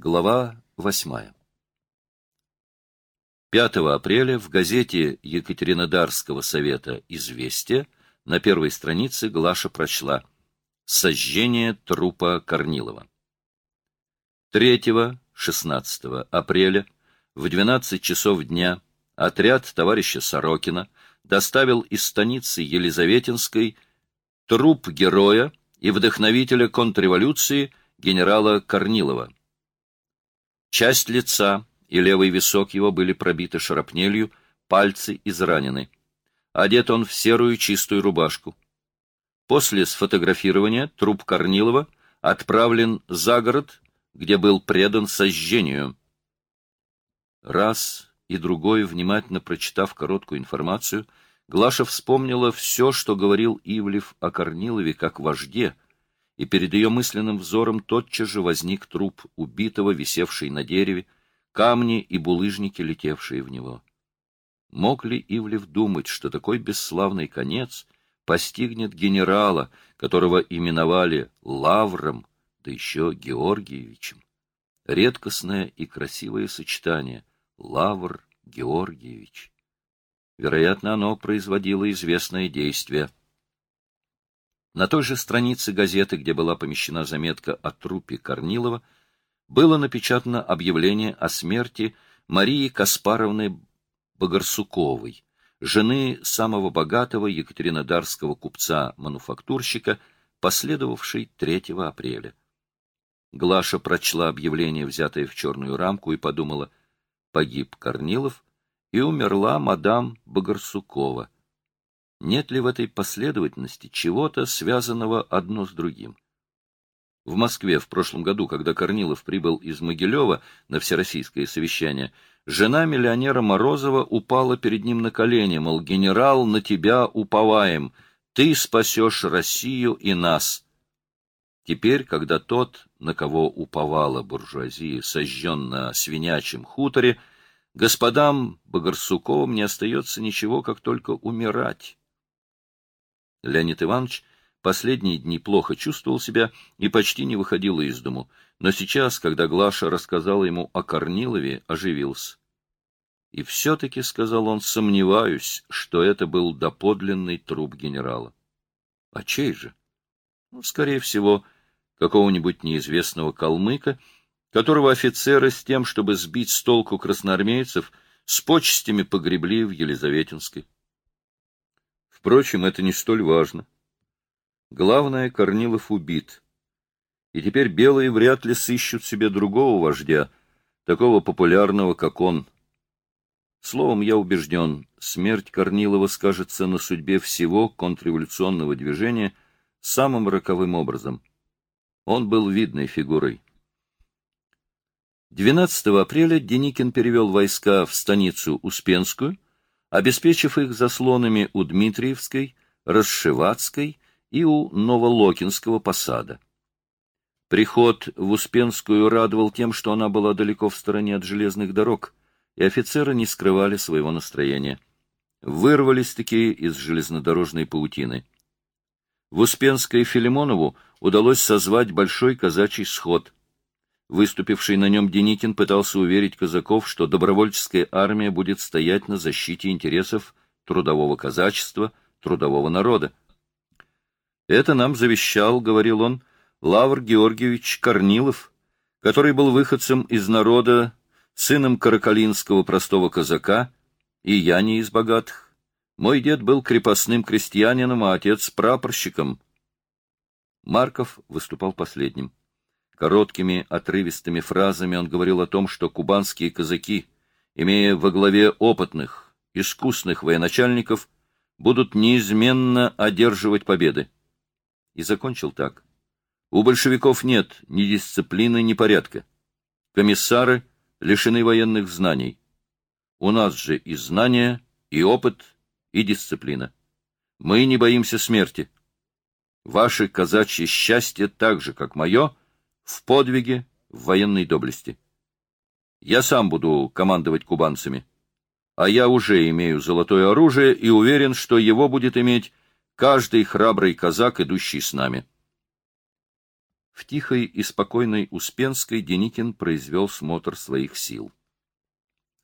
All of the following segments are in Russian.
Глава 8. 5 апреля в газете Екатеринодарского совета «Известия» на первой странице Глаша прочла «Сожжение трупа Корнилова». 3-16 апреля в 12 часов дня отряд товарища Сорокина доставил из станицы Елизаветинской труп героя и вдохновителя контрреволюции генерала Корнилова. Часть лица и левый висок его были пробиты шарапнелью, пальцы изранены. Одет он в серую чистую рубашку. После сфотографирования труп Корнилова отправлен за город, где был предан сожжению. Раз и другой, внимательно прочитав короткую информацию, Глаша вспомнила все, что говорил Ивлев о Корнилове как вожде, и перед ее мысленным взором тотчас же возник труп убитого, висевший на дереве, камни и булыжники, летевшие в него. Мог ли Ивлев думать, что такой бесславный конец постигнет генерала, которого именовали Лавром, да еще Георгиевичем? Редкостное и красивое сочетание — Лавр Георгиевич. Вероятно, оно производило известное действие — на той же странице газеты, где была помещена заметка о трупе Корнилова, было напечатано объявление о смерти Марии Каспаровны Богорсуковой, жены самого богатого екатеринодарского купца-мануфактурщика, последовавшей 3 апреля. Глаша прочла объявление, взятое в черную рамку, и подумала, погиб Корнилов, и умерла мадам Богорсукова — нет ли в этой последовательности чего-то, связанного одно с другим. В Москве в прошлом году, когда Корнилов прибыл из Могилева на всероссийское совещание, жена миллионера Морозова упала перед ним на колени, мол, генерал, на тебя уповаем, ты спасешь Россию и нас. Теперь, когда тот, на кого уповала буржуазия, сожжен на свинячьем хуторе, господам Богорсуковым не остается ничего, как только умирать. Леонид Иванович последние дни плохо чувствовал себя и почти не выходил из дому, но сейчас, когда Глаша рассказала ему о Корнилове, оживился. И все-таки, — сказал он, — сомневаюсь, что это был доподлинный труп генерала. А чей же? Ну, скорее всего, какого-нибудь неизвестного калмыка, которого офицеры с тем, чтобы сбить с толку красноармейцев, с почестями погребли в Елизаветинской. Впрочем, это не столь важно. Главное, Корнилов убит. И теперь белые вряд ли сыщут себе другого вождя, такого популярного, как он. Словом, я убежден, смерть Корнилова скажется на судьбе всего контрреволюционного движения самым роковым образом. Он был видной фигурой. 12 апреля Деникин перевел войска в станицу Успенскую, обеспечив их заслонами у Дмитриевской, Расшиватской и у Новолокинского посада. Приход в Успенскую радовал тем, что она была далеко в стороне от железных дорог, и офицеры не скрывали своего настроения. Вырвались-таки из железнодорожной паутины. В Успенской Филимонову удалось созвать большой казачий сход — Выступивший на нем Деникин пытался уверить казаков, что добровольческая армия будет стоять на защите интересов трудового казачества, трудового народа. «Это нам завещал, — говорил он, — Лавр Георгиевич Корнилов, который был выходцем из народа, сыном каракалинского простого казака, и я не из богатых. Мой дед был крепостным крестьянином, а отец — прапорщиком». Марков выступал последним. Короткими, отрывистыми фразами он говорил о том, что кубанские казаки, имея во главе опытных, искусных военачальников, будут неизменно одерживать победы. И закончил так. У большевиков нет ни дисциплины, ни порядка. Комиссары лишены военных знаний. У нас же и знания, и опыт, и дисциплина. Мы не боимся смерти. Ваше казачье счастье так же, как мое — в подвиге, в военной доблести. Я сам буду командовать кубанцами, а я уже имею золотое оружие и уверен, что его будет иметь каждый храбрый казак, идущий с нами. В тихой и спокойной Успенской Деникин произвел смотр своих сил.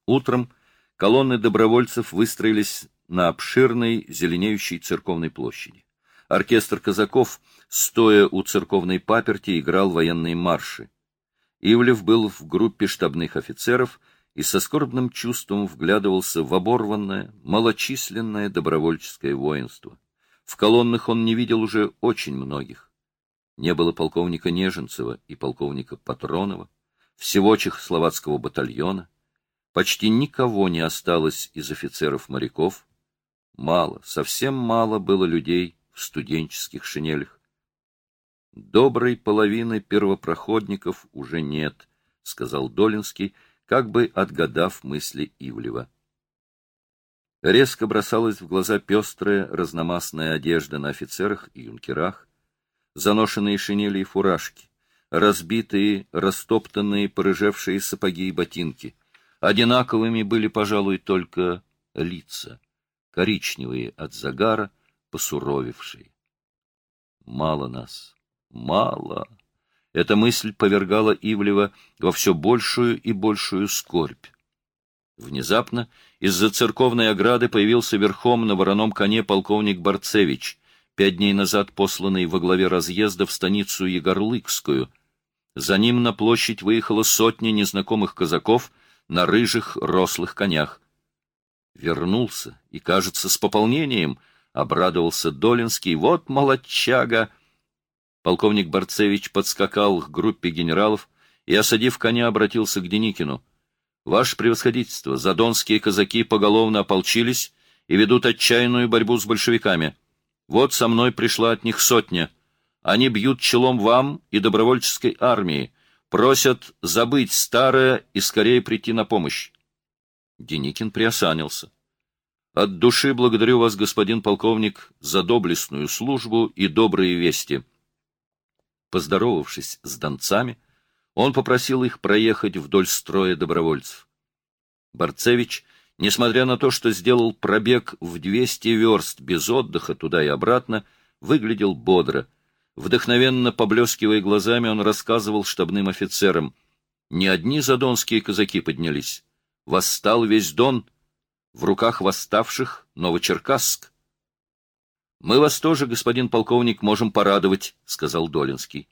Утром колонны добровольцев выстроились на обширной зеленеющей церковной площади. Оркестр казаков, стоя у церковной паперти, играл военные марши. Ивлев был в группе штабных офицеров и со скорбным чувством вглядывался в оборванное, малочисленное добровольческое воинство. В колоннах он не видел уже очень многих. Не было полковника Неженцева и полковника Патронова, всего чехословацкого батальона. Почти никого не осталось из офицеров-моряков. Мало, совсем мало было людей в студенческих шинелях. Доброй половины первопроходников уже нет, — сказал Долинский, как бы отгадав мысли Ивлева. Резко бросалась в глаза пестрая разномастная одежда на офицерах и юнкерах, заношенные шинели и фуражки, разбитые, растоптанные, порыжевшие сапоги и ботинки. Одинаковыми были, пожалуй, только лица, коричневые от загара, посуровевшие. Мало нас, мало. Эта мысль повергала Ивлева во все большую и большую скорбь. Внезапно из-за церковной ограды появился верхом на вороном коне полковник Барцевич, пять дней назад посланный во главе разъезда в станицу Егорлыкскую. За ним на площадь выехала сотня незнакомых казаков на рыжих рослых конях. Вернулся, и, кажется, с пополнением, обрадовался Долинский. Вот молодчага! Полковник Барцевич подскакал к группе генералов и, осадив коня, обратился к Деникину. — Ваше превосходительство, задонские казаки поголовно ополчились и ведут отчаянную борьбу с большевиками. Вот со мной пришла от них сотня. Они бьют челом вам и добровольческой армии, просят забыть старое и скорее прийти на помощь. Деникин приосанился. От души благодарю вас, господин полковник, за доблестную службу и добрые вести. Поздоровавшись с донцами, он попросил их проехать вдоль строя добровольцев. Барцевич, несмотря на то, что сделал пробег в 200 верст без отдыха туда и обратно, выглядел бодро. Вдохновенно поблескивая глазами, он рассказывал штабным офицерам. Не одни задонские казаки поднялись. Восстал весь Дон. В руках восставших Новочеркасск. Мы вас тоже, господин полковник, можем порадовать, сказал Долинский.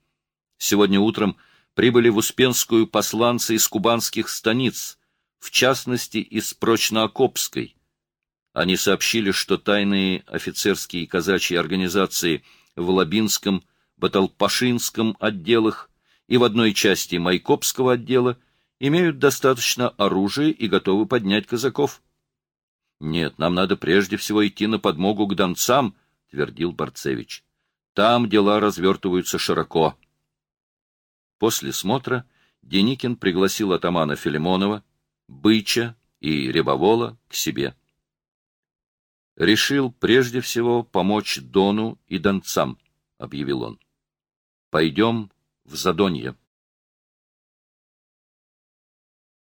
Сегодня утром прибыли в Успенскую посланцы из кубанских станиц, в частности, из Прочноокопской. Они сообщили, что тайные офицерские и казачьи организации в Лабинском, Баталпашинском отделах и в одной части Майкопского отдела имеют достаточно оружия и готовы поднять казаков. Нет, нам надо прежде всего идти на подмогу к донцам, твердил Барцевич. Там дела развертываются широко. После смотра Деникин пригласил атамана Филимонова, Быча и Рябовола к себе. «Решил прежде всего помочь Дону и Донцам», — объявил он. «Пойдем в Задонье».